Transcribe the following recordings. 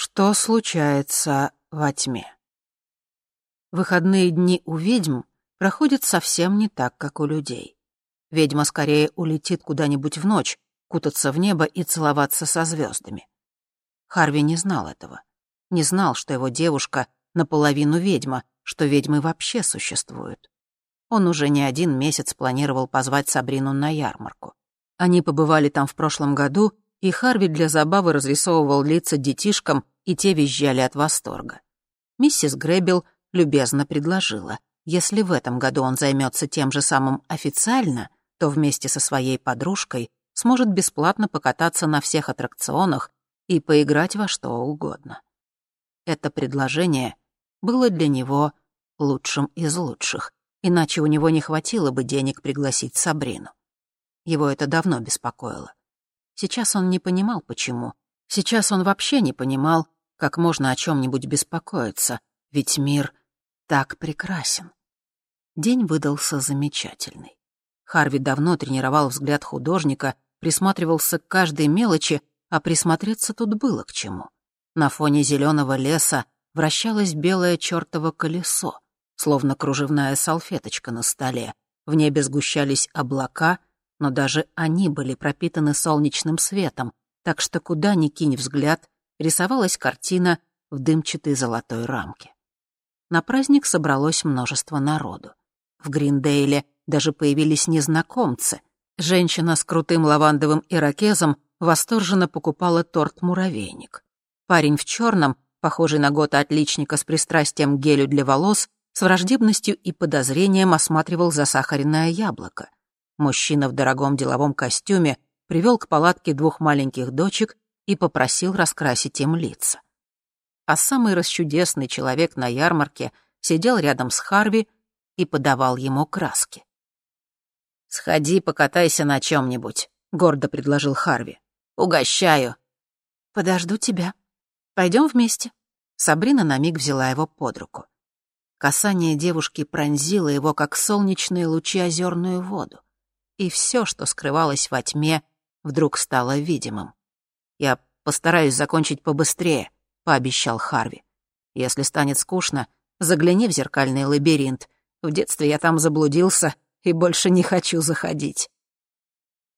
Что случается во тьме? Выходные дни у ведьм проходят совсем не так, как у людей. Ведьма скорее улетит куда-нибудь в ночь, кутаться в небо и целоваться со звездами. Харви не знал этого. Не знал, что его девушка наполовину ведьма, что ведьмы вообще существуют. Он уже не один месяц планировал позвать Сабрину на ярмарку. Они побывали там в прошлом году, и Харви для забавы разрисовывал лица детишкам, и те визжали от восторга. Миссис Гребел любезно предложила. Если в этом году он займется тем же самым официально, то вместе со своей подружкой сможет бесплатно покататься на всех аттракционах и поиграть во что угодно. Это предложение было для него лучшим из лучших, иначе у него не хватило бы денег пригласить Сабрину. Его это давно беспокоило. Сейчас он не понимал, почему. Сейчас он вообще не понимал, как можно о чем нибудь беспокоиться, ведь мир так прекрасен. День выдался замечательный. Харви давно тренировал взгляд художника, присматривался к каждой мелочи, а присмотреться тут было к чему. На фоне зеленого леса вращалось белое чертово колесо, словно кружевная салфеточка на столе. В небе сгущались облака, но даже они были пропитаны солнечным светом, так что куда ни кинь взгляд, рисовалась картина в дымчатой золотой рамке на праздник собралось множество народу. В Гриндейле даже появились незнакомцы. Женщина с крутым лавандовым ирокезом восторженно покупала торт-муравейник. Парень в черном, похожий на гота-отличника с пристрастием к гелю для волос, с враждебностью и подозрением осматривал засахаренное яблоко. Мужчина в дорогом деловом костюме привел к палатке двух маленьких дочек и попросил раскрасить им лица а самый расчудесный человек на ярмарке сидел рядом с Харви и подавал ему краски. «Сходи, покатайся на чем-нибудь», — гордо предложил Харви. «Угощаю». «Подожду тебя. Пойдем вместе». Сабрина на миг взяла его под руку. Касание девушки пронзило его, как солнечные лучи озерную воду. И все, что скрывалось во тьме, вдруг стало видимым. «Я постараюсь закончить побыстрее», пообещал Харви. «Если станет скучно, загляни в зеркальный лабиринт. В детстве я там заблудился и больше не хочу заходить».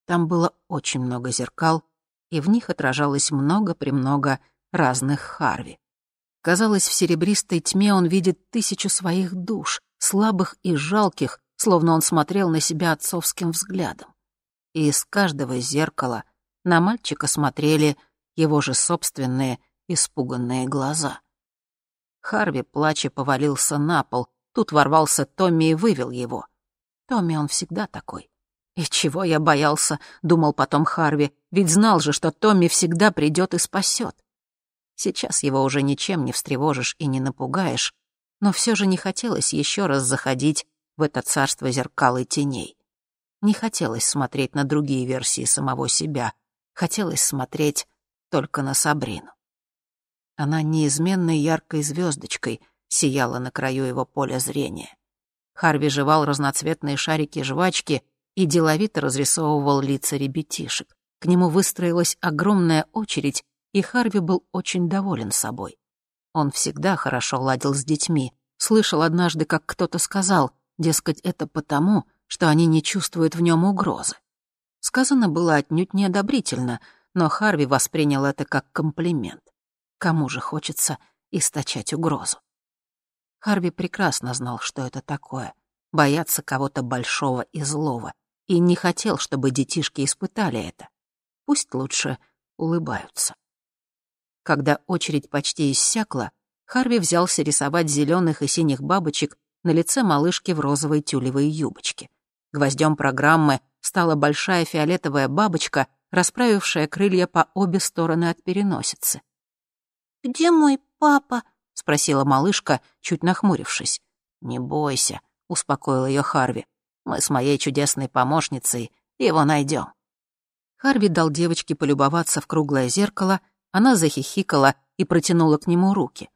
Там было очень много зеркал, и в них отражалось много-премного разных Харви. Казалось, в серебристой тьме он видит тысячу своих душ, слабых и жалких, словно он смотрел на себя отцовским взглядом. И из каждого зеркала на мальчика смотрели его же собственные испуганные глаза. Харви, плача, повалился на пол. Тут ворвался Томми и вывел его. Томми он всегда такой. «И чего я боялся?» — думал потом Харви, ведь знал же, что Томми всегда придет и спасет. Сейчас его уже ничем не встревожишь и не напугаешь, но все же не хотелось еще раз заходить в это царство зеркал и теней. Не хотелось смотреть на другие версии самого себя, хотелось смотреть только на Сабрину. Она неизменной яркой звездочкой сияла на краю его поля зрения. Харви жевал разноцветные шарики жвачки и деловито разрисовывал лица ребятишек. К нему выстроилась огромная очередь, и Харви был очень доволен собой. Он всегда хорошо ладил с детьми. Слышал однажды, как кто-то сказал, дескать, это потому, что они не чувствуют в нем угрозы. Сказано было отнюдь неодобрительно, но Харви воспринял это как комплимент. Кому же хочется источать угрозу? Харви прекрасно знал, что это такое — бояться кого-то большого и злого, и не хотел, чтобы детишки испытали это. Пусть лучше улыбаются. Когда очередь почти иссякла, Харви взялся рисовать зеленых и синих бабочек на лице малышки в розовой тюлевой юбочке. Гвоздем программы стала большая фиолетовая бабочка, расправившая крылья по обе стороны от переносицы. «Где мой папа?» — спросила малышка, чуть нахмурившись. «Не бойся», — успокоил ее Харви. «Мы с моей чудесной помощницей его найдем». Харви дал девочке полюбоваться в круглое зеркало, она захихикала и протянула к нему руки.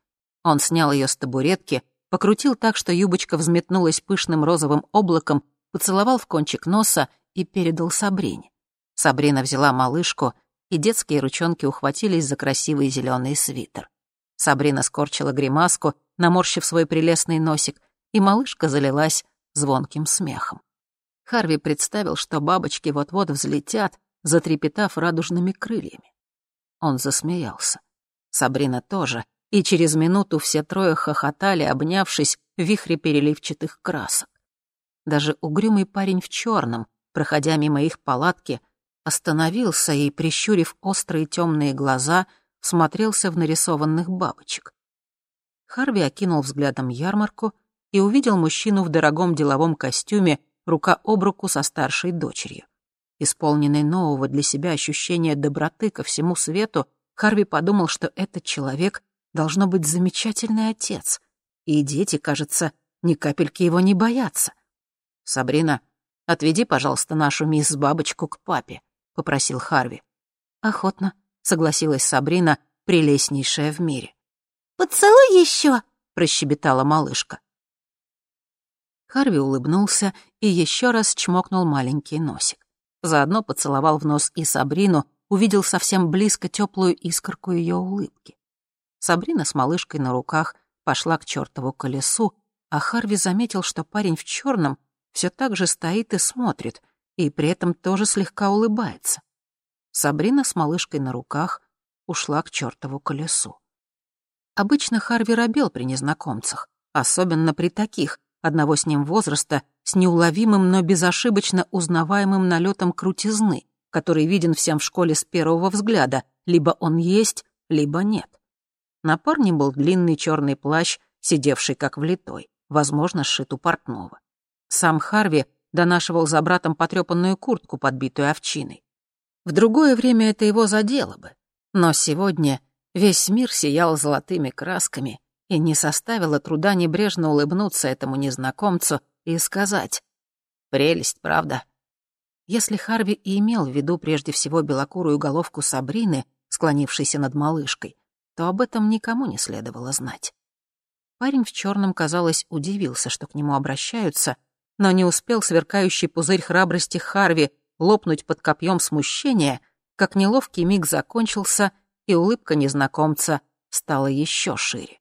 Он снял ее с табуретки, покрутил так, что юбочка взметнулась пышным розовым облаком, поцеловал в кончик носа и передал Сабрине. Сабрина взяла малышку и детские ручонки ухватились за красивый зеленый свитер. Сабрина скорчила гримаску, наморщив свой прелестный носик, и малышка залилась звонким смехом. Харви представил, что бабочки вот-вот взлетят, затрепетав радужными крыльями. Он засмеялся. Сабрина тоже, и через минуту все трое хохотали, обнявшись в вихре переливчатых красок. Даже угрюмый парень в черном, проходя мимо их палатки, остановился и, прищурив острые темные глаза, смотрелся в нарисованных бабочек. Харви окинул взглядом ярмарку и увидел мужчину в дорогом деловом костюме, рука об руку со старшей дочерью. Исполненный нового для себя ощущения доброты ко всему свету, Харви подумал, что этот человек должно быть замечательный отец, и дети, кажется, ни капельки его не боятся. «Сабрина, отведи, пожалуйста, нашу мисс Бабочку к папе», — попросил Харви. «Охотно», — согласилась Сабрина, прелестнейшая в мире. «Поцелуй еще», — прощебетала малышка. Харви улыбнулся и еще раз чмокнул маленький носик. Заодно поцеловал в нос и Сабрину, увидел совсем близко теплую искорку ее улыбки. Сабрина с малышкой на руках пошла к чертову колесу, а Харви заметил, что парень в черном все так же стоит и смотрит, и при этом тоже слегка улыбается. Сабрина с малышкой на руках ушла к чертову колесу. Обычно Харви робел при незнакомцах, особенно при таких, одного с ним возраста, с неуловимым, но безошибочно узнаваемым налетом крутизны, который виден всем в школе с первого взгляда, либо он есть, либо нет. На парне был длинный черный плащ, сидевший как влитой, возможно, сшит у портного. Сам Харви донашивал за братом потрепанную куртку, подбитую овчиной. В другое время это его задело бы. Но сегодня весь мир сиял золотыми красками, и не составило труда небрежно улыбнуться этому незнакомцу и сказать «Прелесть, правда?» Если Харви и имел в виду прежде всего белокурую головку Сабрины, склонившейся над малышкой, то об этом никому не следовало знать. Парень в черном, казалось, удивился, что к нему обращаются, но не успел сверкающий пузырь храбрости Харви лопнуть под копьем смущения, как неловкий миг закончился, и улыбка незнакомца стала еще шире.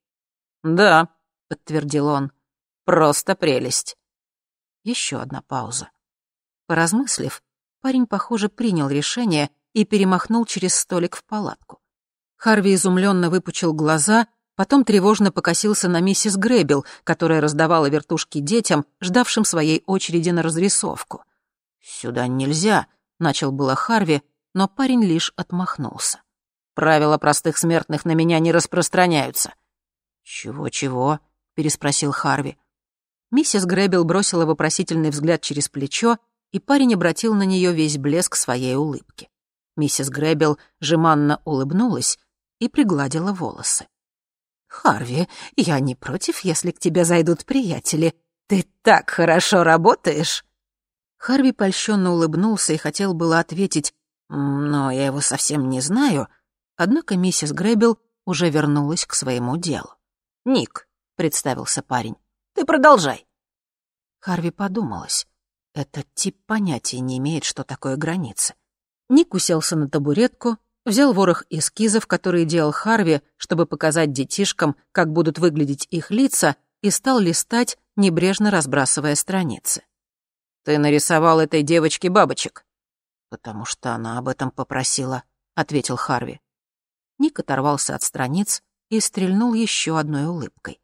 «Да», — подтвердил он, — «просто прелесть». Еще одна пауза. Поразмыслив, парень, похоже, принял решение и перемахнул через столик в палатку. Харви изумленно выпучил глаза Потом тревожно покосился на миссис Гребел, которая раздавала вертушки детям, ждавшим своей очереди на разрисовку. «Сюда нельзя», — начал было Харви, но парень лишь отмахнулся. «Правила простых смертных на меня не распространяются». «Чего-чего?» — переспросил Харви. Миссис Гребел бросила вопросительный взгляд через плечо, и парень обратил на нее весь блеск своей улыбки. Миссис Гребел жеманно улыбнулась и пригладила волосы. «Харви, я не против, если к тебе зайдут приятели. Ты так хорошо работаешь!» Харви польщенно улыбнулся и хотел было ответить, «Но я его совсем не знаю», однако миссис Гребел уже вернулась к своему делу. «Ник», — представился парень, — «ты продолжай». Харви подумалось. Этот тип понятия не имеет, что такое границы. Ник уселся на табуретку, взял ворох эскизов, которые делал Харви, чтобы показать детишкам, как будут выглядеть их лица, и стал листать, небрежно разбрасывая страницы. «Ты нарисовал этой девочке бабочек?» «Потому что она об этом попросила», — ответил Харви. Ник оторвался от страниц и стрельнул еще одной улыбкой.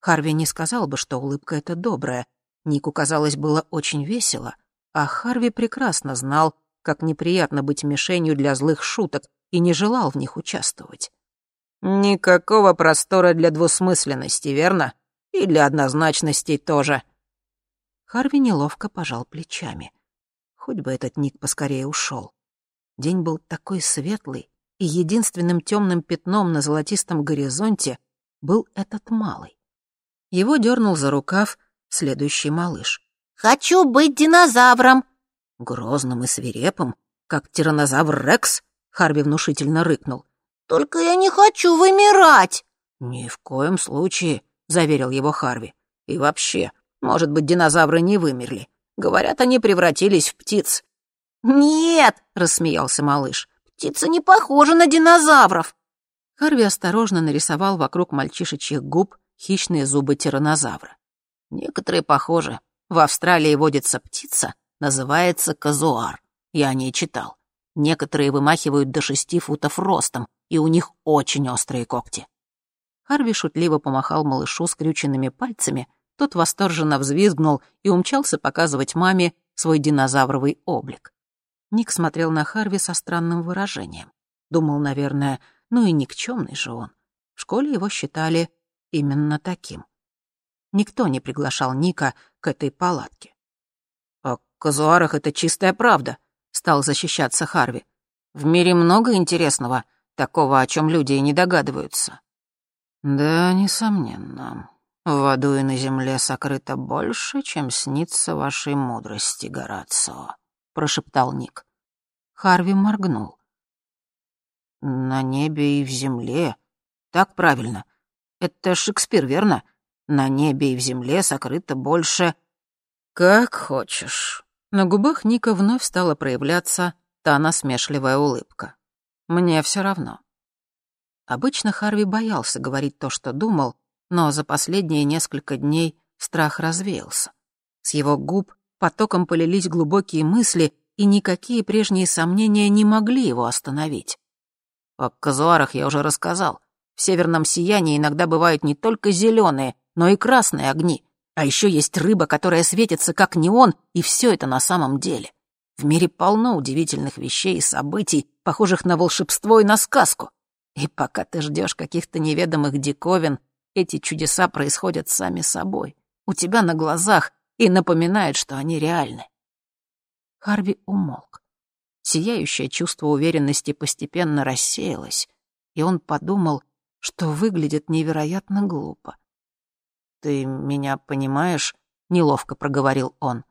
Харви не сказал бы, что улыбка эта добрая. Нику, казалось, было очень весело, а Харви прекрасно знал, как неприятно быть мишенью для злых шуток, и не желал в них участвовать. «Никакого простора для двусмысленности, верно? И для однозначностей тоже». Харви неловко пожал плечами. Хоть бы этот Ник поскорее ушел. День был такой светлый, и единственным темным пятном на золотистом горизонте был этот малый. Его дернул за рукав следующий малыш. «Хочу быть динозавром!» Грозным и свирепым, как тиранозавр Рекс, Харви внушительно рыкнул. «Только я не хочу вымирать!» «Ни в коем случае», — заверил его Харви. «И вообще, может быть, динозавры не вымерли. Говорят, они превратились в птиц». «Нет!» — рассмеялся малыш. «Птицы не похожи на динозавров!» Харви осторожно нарисовал вокруг мальчишечьих губ хищные зубы тиранозавра. Некоторые похожи. В Австралии водится птица, называется казуар. Я о ней читал. Некоторые вымахивают до шести футов ростом, и у них очень острые когти. Харви шутливо помахал малышу скрюченными пальцами, тот восторженно взвизгнул и умчался показывать маме свой динозавровый облик. Ник смотрел на Харви со странным выражением. Думал, наверное, ну и никчемный же он. В школе его считали именно таким. Никто не приглашал Ника к этой палатке. «О казуарах это чистая правда», — стал защищаться Харви. «В мире много интересного, такого, о чем люди и не догадываются». «Да, несомненно. В аду и на земле сокрыто больше, чем снится вашей мудрости, Горацио», — прошептал Ник. Харви моргнул. «На небе и в земле. Так правильно. Это Шекспир, верно? На небе и в земле сокрыто больше...» «Как хочешь». На губах Ника вновь стала проявляться та насмешливая улыбка. «Мне все равно». Обычно Харви боялся говорить то, что думал, но за последние несколько дней страх развеялся. С его губ потоком полились глубокие мысли, и никакие прежние сомнения не могли его остановить. О казуарах я уже рассказал. В северном сиянии иногда бывают не только зеленые, но и красные огни. А еще есть рыба, которая светится как неон, и все это на самом деле. В мире полно удивительных вещей и событий, похожих на волшебство и на сказку. И пока ты ждешь каких-то неведомых диковин, эти чудеса происходят сами собой, у тебя на глазах, и напоминают, что они реальны. Харви умолк. Сияющее чувство уверенности постепенно рассеялось, и он подумал, что выглядит невероятно глупо. «Ты меня понимаешь?» — неловко проговорил он.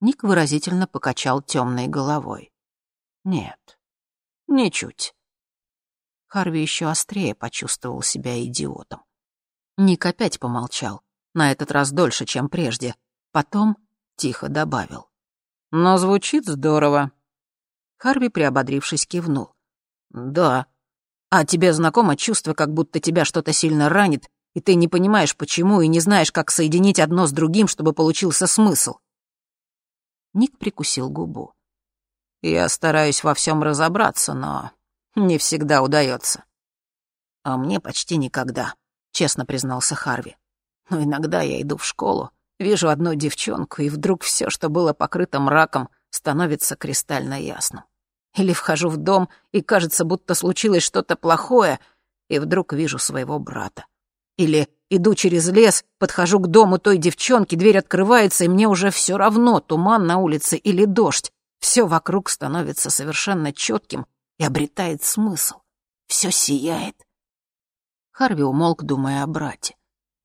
Ник выразительно покачал темной головой. «Нет, ничуть». Харви еще острее почувствовал себя идиотом. Ник опять помолчал, на этот раз дольше, чем прежде. Потом тихо добавил. «Но звучит здорово. Харви, приободрившись, кивнул. «Да. А тебе знакомо чувство, как будто тебя что-то сильно ранит, и ты не понимаешь, почему, и не знаешь, как соединить одно с другим, чтобы получился смысл?» Ник прикусил губу. «Я стараюсь во всем разобраться, но не всегда удается. «А мне почти никогда», — честно признался Харви. «Но иногда я иду в школу, вижу одну девчонку, и вдруг все, что было покрыто мраком, становится кристально ясным. Или вхожу в дом, и кажется, будто случилось что-то плохое, и вдруг вижу своего брата. Или иду через лес, подхожу к дому той девчонки, дверь открывается, и мне уже все равно, туман на улице или дождь. Все вокруг становится совершенно четким и обретает смысл. Все сияет. Харви умолк, думая о брате.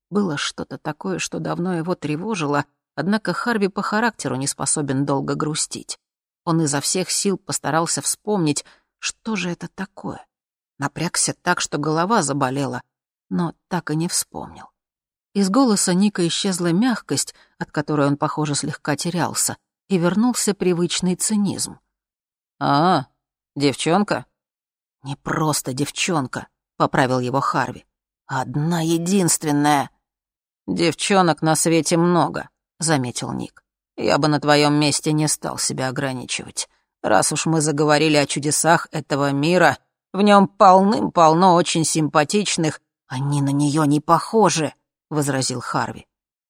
Было что-то такое, что давно его тревожило, однако Харви по характеру не способен долго грустить. Он изо всех сил постарался вспомнить, что же это такое. Напрягся так, что голова заболела, но так и не вспомнил. Из голоса Ника исчезла мягкость, от которой он, похоже, слегка терялся, и вернулся привычный цинизм. «А, девчонка?» «Не просто девчонка», — поправил его Харви. «Одна единственная». «Девчонок на свете много», — заметил Ник. Я бы на твоем месте не стал себя ограничивать. Раз уж мы заговорили о чудесах этого мира, в нем полным-полно очень симпатичных. Они на нее не похожи, — возразил Харви.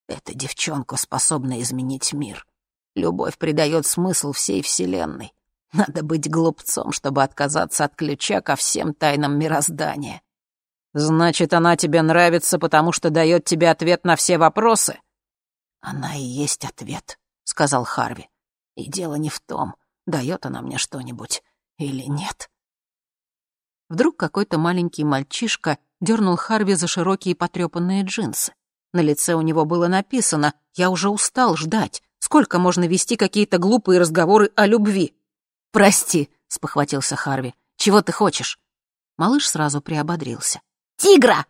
Эта девчонка способна изменить мир. Любовь придает смысл всей вселенной. Надо быть глупцом, чтобы отказаться от ключа ко всем тайнам мироздания. Значит, она тебе нравится, потому что дает тебе ответ на все вопросы? Она и есть ответ, — сказал Харви. «И дело не в том, дает она мне что-нибудь или нет». Вдруг какой-то маленький мальчишка дернул Харви за широкие потрепанные джинсы. На лице у него было написано «Я уже устал ждать. Сколько можно вести какие-то глупые разговоры о любви?» «Прости», — спохватился Харви. «Чего ты хочешь?» Малыш сразу приободрился. «Тигра!»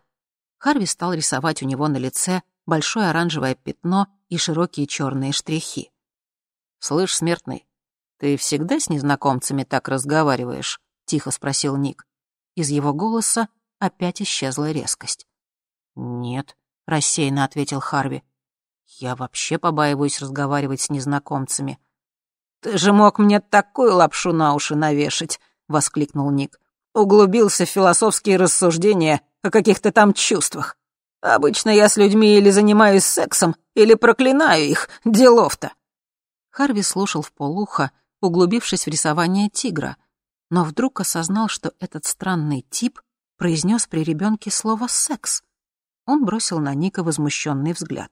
Харви стал рисовать у него на лице большое оранжевое пятно и широкие черные штрихи. «Слышь, смертный, ты всегда с незнакомцами так разговариваешь?» — тихо спросил Ник. Из его голоса опять исчезла резкость. «Нет», — рассеянно ответил Харви. «Я вообще побаиваюсь разговаривать с незнакомцами». «Ты же мог мне такую лапшу на уши навешать», — воскликнул Ник. «Углубился в философские рассуждения о каких-то там чувствах. Обычно я с людьми или занимаюсь сексом, или проклинаю их. Делов-то». Харви слушал в полухо, углубившись в рисование тигра, но вдруг осознал, что этот странный тип произнес при ребенке слово «секс». Он бросил на Ника возмущенный взгляд.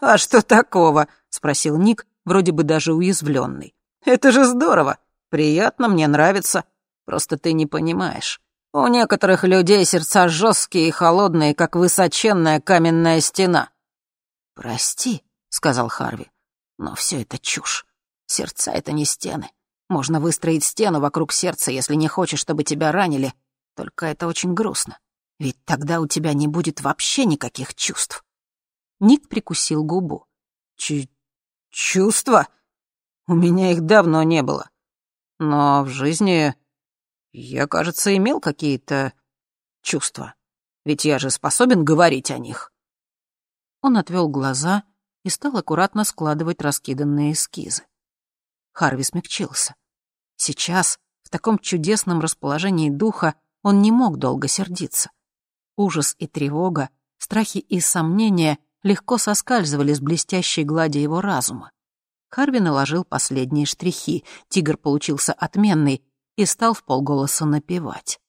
«А что такого?» — спросил Ник, вроде бы даже уязвленный. «Это же здорово! Приятно, мне нравится. Просто ты не понимаешь. У некоторых людей сердца жесткие и холодные, как высоченная каменная стена». «Прости», — сказал Харви, — «но все это чушь. Сердца — это не стены. Можно выстроить стену вокруг сердца, если не хочешь, чтобы тебя ранили. Только это очень грустно. Ведь тогда у тебя не будет вообще никаких чувств. Ник прикусил губу. Ч чувства? У меня их давно не было. Но в жизни я, кажется, имел какие-то чувства. Ведь я же способен говорить о них. Он отвел глаза и стал аккуратно складывать раскиданные эскизы. Харви смягчился. Сейчас, в таком чудесном расположении духа, он не мог долго сердиться. Ужас и тревога, страхи и сомнения легко соскальзывали с блестящей глади его разума. Харви наложил последние штрихи, тигр получился отменный и стал в полголоса напевать.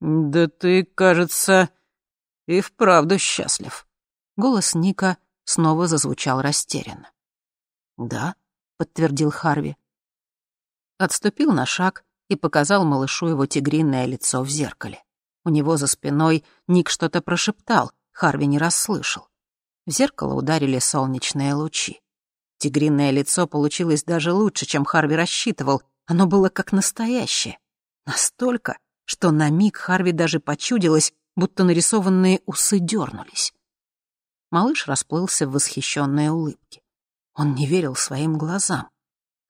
«Да ты, кажется, и вправду счастлив». Голос Ника снова зазвучал растерянно. «Да?» — подтвердил Харви. Отступил на шаг и показал малышу его тигриное лицо в зеркале. У него за спиной Ник что-то прошептал, Харви не расслышал. В зеркало ударили солнечные лучи. Тигриное лицо получилось даже лучше, чем Харви рассчитывал. Оно было как настоящее. Настолько, что на миг Харви даже почудилось, будто нарисованные усы дернулись. Малыш расплылся в восхищенной улыбке. Он не верил своим глазам.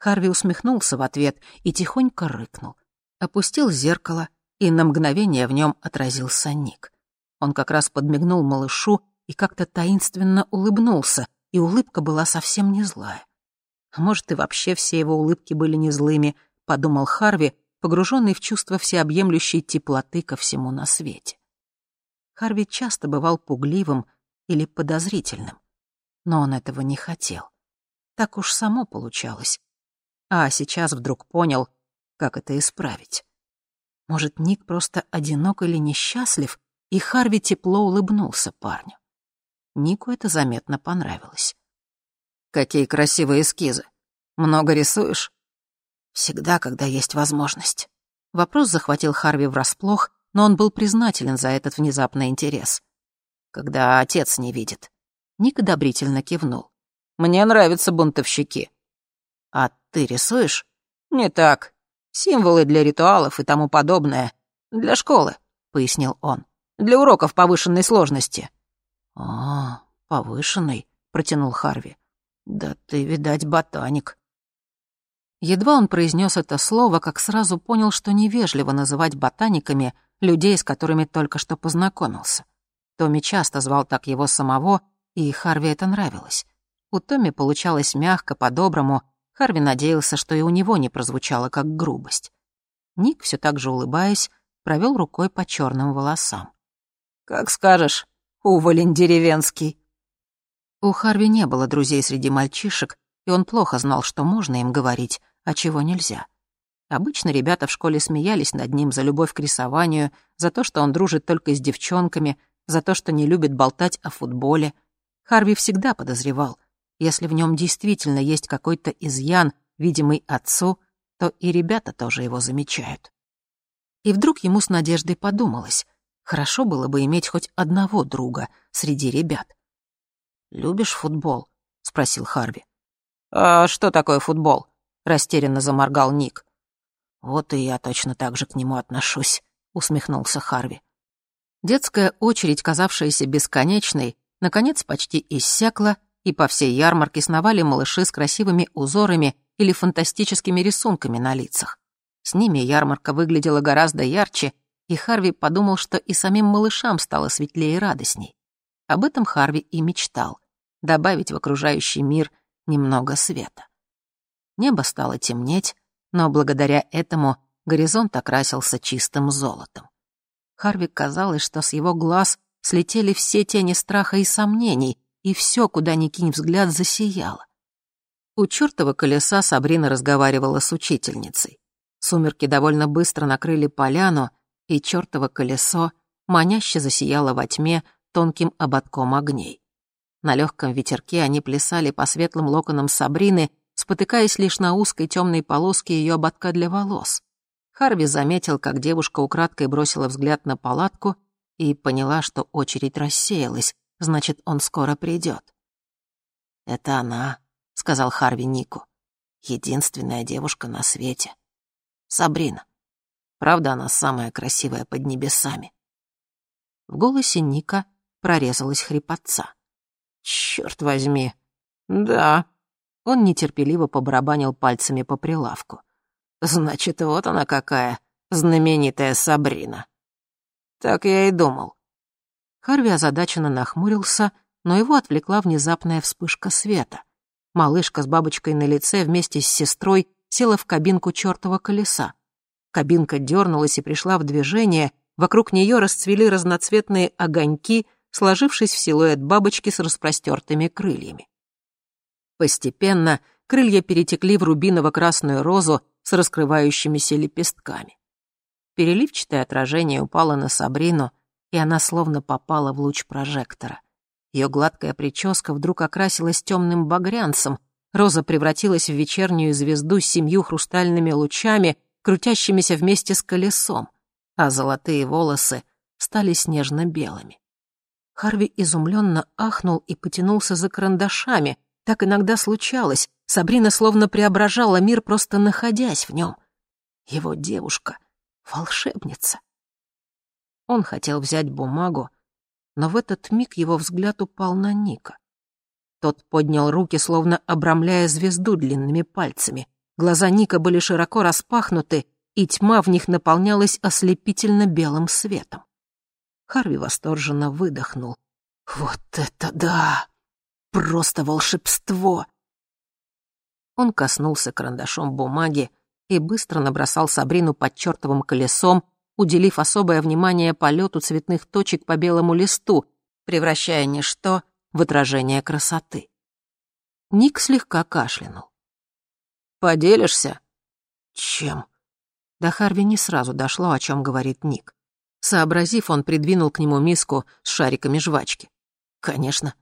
Харви усмехнулся в ответ и тихонько рыкнул. Опустил зеркало, и на мгновение в нем отразился Ник. Он как раз подмигнул малышу и как-то таинственно улыбнулся, и улыбка была совсем не злая. А может, и вообще все его улыбки были не злыми, подумал Харви, погруженный в чувство всеобъемлющей теплоты ко всему на свете. Харви часто бывал пугливым или подозрительным, но он этого не хотел. Так уж само получалось. А сейчас вдруг понял, как это исправить. Может, Ник просто одинок или несчастлив, и Харви тепло улыбнулся парню. Нику это заметно понравилось. «Какие красивые эскизы! Много рисуешь?» «Всегда, когда есть возможность». Вопрос захватил Харви врасплох, но он был признателен за этот внезапный интерес. «Когда отец не видит». Ник одобрительно кивнул. Мне нравятся бунтовщики». «А ты рисуешь?» «Не так. Символы для ритуалов и тому подобное. Для школы», — пояснил он. «Для уроков повышенной сложности». «А, повышенный», — протянул Харви. «Да ты, видать, ботаник». Едва он произнес это слово, как сразу понял, что невежливо называть ботаниками людей, с которыми только что познакомился. Томми часто звал так его самого, и Харви это нравилось. У Томми получалось мягко, по-доброму. Харви надеялся, что и у него не прозвучало как грубость. Ник, все так же улыбаясь, провел рукой по черным волосам. «Как скажешь, уволень деревенский». У Харви не было друзей среди мальчишек, и он плохо знал, что можно им говорить, а чего нельзя. Обычно ребята в школе смеялись над ним за любовь к рисованию, за то, что он дружит только с девчонками, за то, что не любит болтать о футболе. Харви всегда подозревал, если в нем действительно есть какой-то изъян, видимый отцу, то и ребята тоже его замечают. И вдруг ему с надеждой подумалось, хорошо было бы иметь хоть одного друга среди ребят. «Любишь футбол?» — спросил Харви. «А что такое футбол?» — растерянно заморгал Ник. «Вот и я точно так же к нему отношусь», — усмехнулся Харви. Детская очередь, казавшаяся бесконечной, наконец почти иссякла, и по всей ярмарке сновали малыши с красивыми узорами или фантастическими рисунками на лицах. С ними ярмарка выглядела гораздо ярче, и Харви подумал, что и самим малышам стало светлее и радостней. Об этом Харви и мечтал — добавить в окружающий мир немного света. Небо стало темнеть, но благодаря этому горизонт окрасился чистым золотом. Харви казалось, что с его глаз слетели все тени страха и сомнений, и все, куда ни кинь взгляд, засияло. У чертова колеса Сабрина разговаривала с учительницей. Сумерки довольно быстро накрыли поляну, и чертово колесо маняще засияло во тьме тонким ободком огней. На легком ветерке они плясали по светлым локонам Сабрины, спотыкаясь лишь на узкой темной полоске ее ободка для волос. Харви заметил, как девушка украдкой бросила взгляд на палатку и поняла, что очередь рассеялась, значит, он скоро придет. «Это она», — сказал Харви Нику. «Единственная девушка на свете. Сабрина. Правда, она самая красивая под небесами». В голосе Ника прорезалась хрипотца. «Чёрт возьми! Да!» Он нетерпеливо побарабанил пальцами по прилавку. Значит, вот она какая, знаменитая Сабрина. Так я и думал. Харви озадаченно нахмурился, но его отвлекла внезапная вспышка света. Малышка с бабочкой на лице вместе с сестрой села в кабинку чертова колеса. Кабинка дернулась и пришла в движение, вокруг нее расцвели разноцветные огоньки, сложившись в силуэт бабочки с распростертыми крыльями. Постепенно крылья перетекли в рубиново-красную розу, с раскрывающимися лепестками. Переливчатое отражение упало на Сабрину, и она словно попала в луч прожектора. Ее гладкая прическа вдруг окрасилась темным багрянцем, роза превратилась в вечернюю звезду с семью хрустальными лучами, крутящимися вместе с колесом, а золотые волосы стали снежно-белыми. Харви изумленно ахнул и потянулся за карандашами. Так иногда случалось, Сабрина словно преображала мир, просто находясь в нем. Его девушка — волшебница. Он хотел взять бумагу, но в этот миг его взгляд упал на Ника. Тот поднял руки, словно обрамляя звезду длинными пальцами. Глаза Ника были широко распахнуты, и тьма в них наполнялась ослепительно белым светом. Харви восторженно выдохнул. «Вот это да! Просто волшебство!» Он коснулся карандашом бумаги и быстро набросал Сабрину под чертовым колесом, уделив особое внимание полету цветных точек по белому листу, превращая ничто в отражение красоты. Ник слегка кашлянул. «Поделишься?» «Чем?» До Харви не сразу дошло, о чем говорит Ник. Сообразив, он придвинул к нему миску с шариками жвачки. «Конечно».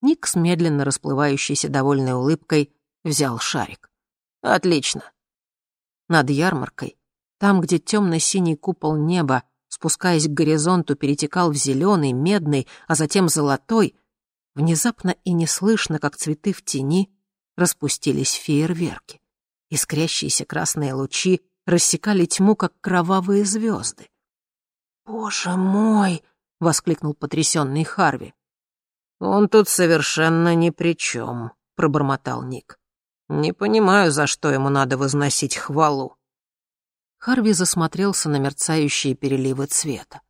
Ник с медленно расплывающейся довольной улыбкой взял шарик. Отлично. Над ярмаркой, там, где темно-синий купол неба, спускаясь к горизонту, перетекал в зеленый, медный, а затем золотой, внезапно и неслышно, как цветы в тени, распустились фейерверки. Искрящиеся красные лучи рассекали тьму, как кровавые звезды. «Боже мой!» — воскликнул потрясенный Харви. «Он тут совершенно ни при чем», — пробормотал Ник. Не понимаю, за что ему надо возносить хвалу. Харви засмотрелся на мерцающие переливы цвета.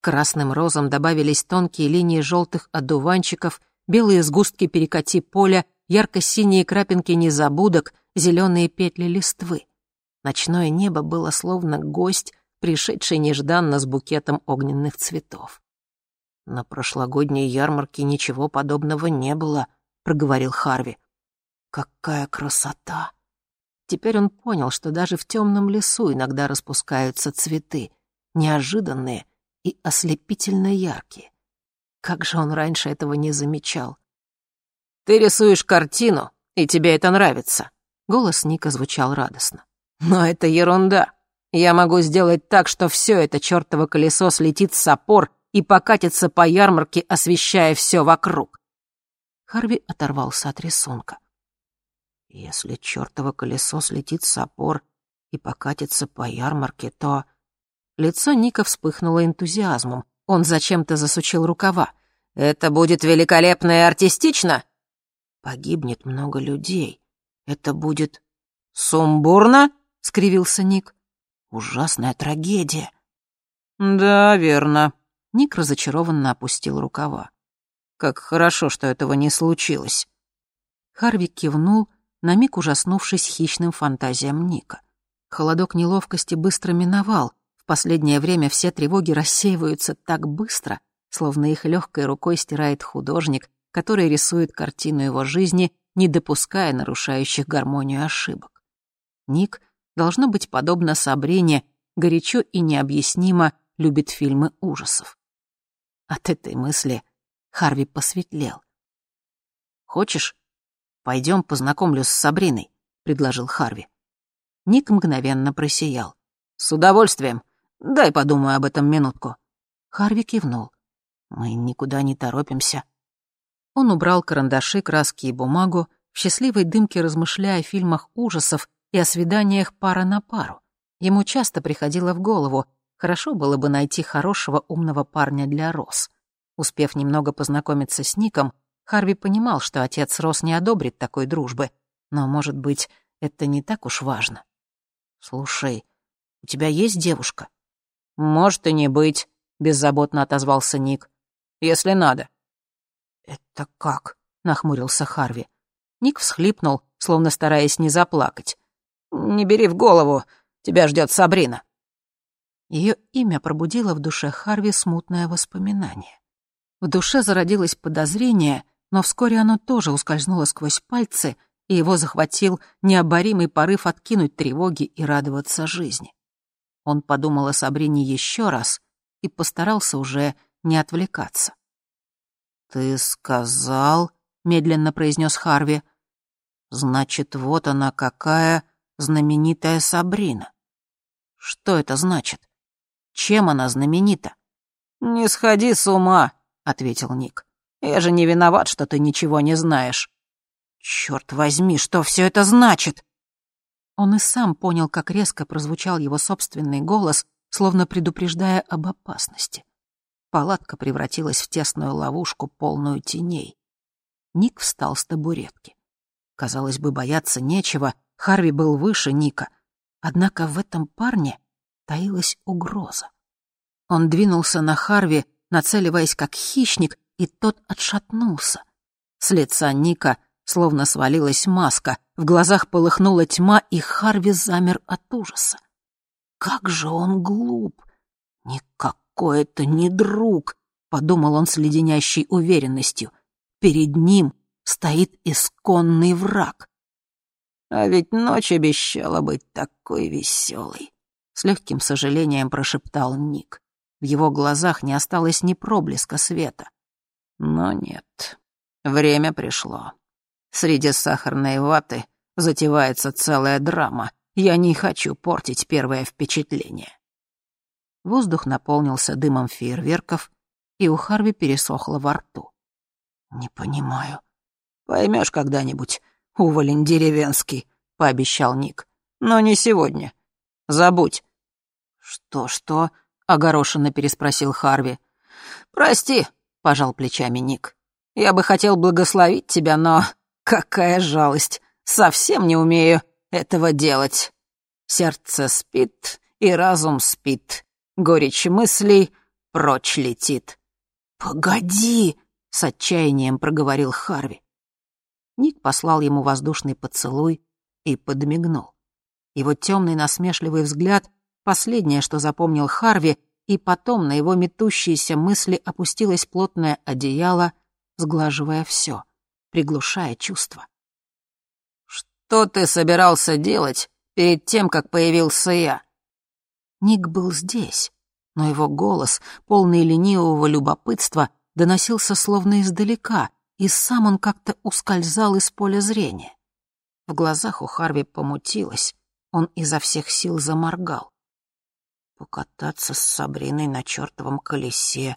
красным розам добавились тонкие линии желтых одуванчиков, белые сгустки перекати поля, ярко-синие крапинки незабудок, зеленые петли листвы. Ночное небо было словно гость, пришедший нежданно с букетом огненных цветов. «На прошлогодней ярмарке ничего подобного не было», — проговорил Харви. Какая красота! Теперь он понял, что даже в темном лесу иногда распускаются цветы, неожиданные и ослепительно яркие. Как же он раньше этого не замечал? «Ты рисуешь картину, и тебе это нравится», — голос Ника звучал радостно. «Но это ерунда. Я могу сделать так, что все это чертово колесо слетит с опор и покатится по ярмарке, освещая все вокруг». Харви оторвался от рисунка. Если чертово колесо слетит с опор и покатится по ярмарке, то... Лицо Ника вспыхнуло энтузиазмом. Он зачем-то засучил рукава. «Это будет великолепно и артистично!» «Погибнет много людей. Это будет...» «Сумбурно?» — скривился Ник. «Ужасная трагедия». «Да, верно». Ник разочарованно опустил рукава. «Как хорошо, что этого не случилось». Харви кивнул, на миг ужаснувшись хищным фантазиям Ника. Холодок неловкости быстро миновал. В последнее время все тревоги рассеиваются так быстро, словно их легкой рукой стирает художник, который рисует картину его жизни, не допуская нарушающих гармонию ошибок. Ник, должно быть подобно Сабрине, горячо и необъяснимо любит фильмы ужасов. От этой мысли Харви посветлел. «Хочешь, пойдем познакомлюсь с Сабриной?» — предложил Харви. Ник мгновенно просиял. «С удовольствием. Дай подумаю об этом минутку». Харви кивнул. «Мы никуда не торопимся». Он убрал карандаши, краски и бумагу, в счастливой дымке размышляя о фильмах ужасов и о свиданиях пара на пару. Ему часто приходило в голову, хорошо было бы найти хорошего умного парня для Рос. Успев немного познакомиться с Ником, Харви понимал, что отец Рос не одобрит такой дружбы, но, может быть, это не так уж важно. «Слушай, у тебя есть девушка?» «Может и не быть», — беззаботно отозвался Ник. «Если надо». «Это как?» — нахмурился Харви. Ник всхлипнул, словно стараясь не заплакать. «Не бери в голову, тебя ждет Сабрина». Ее имя пробудило в душе Харви смутное воспоминание. В душе зародилось подозрение, но вскоре оно тоже ускользнуло сквозь пальцы, и его захватил необоримый порыв откинуть тревоги и радоваться жизни. Он подумал о Сабрине еще раз и постарался уже не отвлекаться. «Ты сказал...» — медленно произнес Харви. «Значит, вот она какая знаменитая Сабрина. Что это значит? Чем она знаменита?» «Не сходи с ума», — ответил Ник. «Я же не виноват, что ты ничего не знаешь». «Черт возьми, что все это значит?» Он и сам понял, как резко прозвучал его собственный голос, словно предупреждая об опасности. Палатка превратилась в тесную ловушку, полную теней. Ник встал с табуретки. Казалось бы, бояться нечего, Харви был выше Ника. Однако в этом парне таилась угроза. Он двинулся на Харви, нацеливаясь как хищник, и тот отшатнулся. С лица Ника словно свалилась маска, в глазах полыхнула тьма, и Харви замер от ужаса. Как же он глуп! Никак какой это не друг», — подумал он с леденящей уверенностью. «Перед ним стоит исконный враг». «А ведь ночь обещала быть такой веселой», — с легким сожалением прошептал Ник. В его глазах не осталось ни проблеска света. Но нет, время пришло. Среди сахарной ваты затевается целая драма. Я не хочу портить первое впечатление. Воздух наполнился дымом фейерверков, и у Харви пересохло во рту. «Не понимаю». «Поймешь когда-нибудь, уволень деревенский», — пообещал Ник. «Но не сегодня. Забудь». «Что-что?» — огорошенно переспросил Харви. «Прости», — пожал плечами Ник. «Я бы хотел благословить тебя, но какая жалость. Совсем не умею этого делать. Сердце спит, и разум спит. Горечь мыслей прочь летит. «Погоди!» — с отчаянием проговорил Харви. Ник послал ему воздушный поцелуй и подмигнул. Его темный насмешливый взгляд — последнее, что запомнил Харви, и потом на его метущиеся мысли опустилось плотное одеяло, сглаживая все, приглушая чувства. «Что ты собирался делать перед тем, как появился я?» Ник был здесь, но его голос, полный ленивого любопытства, доносился словно издалека, и сам он как-то ускользал из поля зрения. В глазах у Харви помутилось, он изо всех сил заморгал. Покататься с Сабриной на чертовом колесе,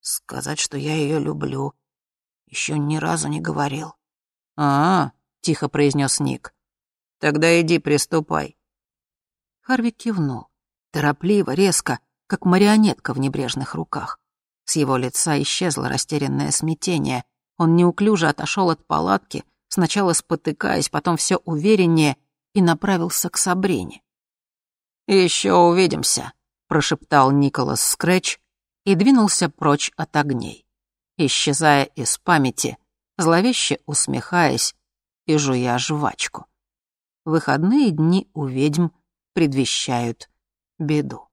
сказать, что я ее люблю, еще ни разу не говорил. «А, -а — тихо произнес Ник, — тогда иди приступай. Харви кивнул торопливо, резко, как марионетка в небрежных руках. С его лица исчезло растерянное смятение. Он неуклюже отошел от палатки, сначала спотыкаясь, потом все увереннее, и направился к Сабрине. «Еще увидимся», прошептал Николас Скретч и двинулся прочь от огней, исчезая из памяти, зловеще усмехаясь и жуя жвачку. Выходные дни у ведьм предвещают беду.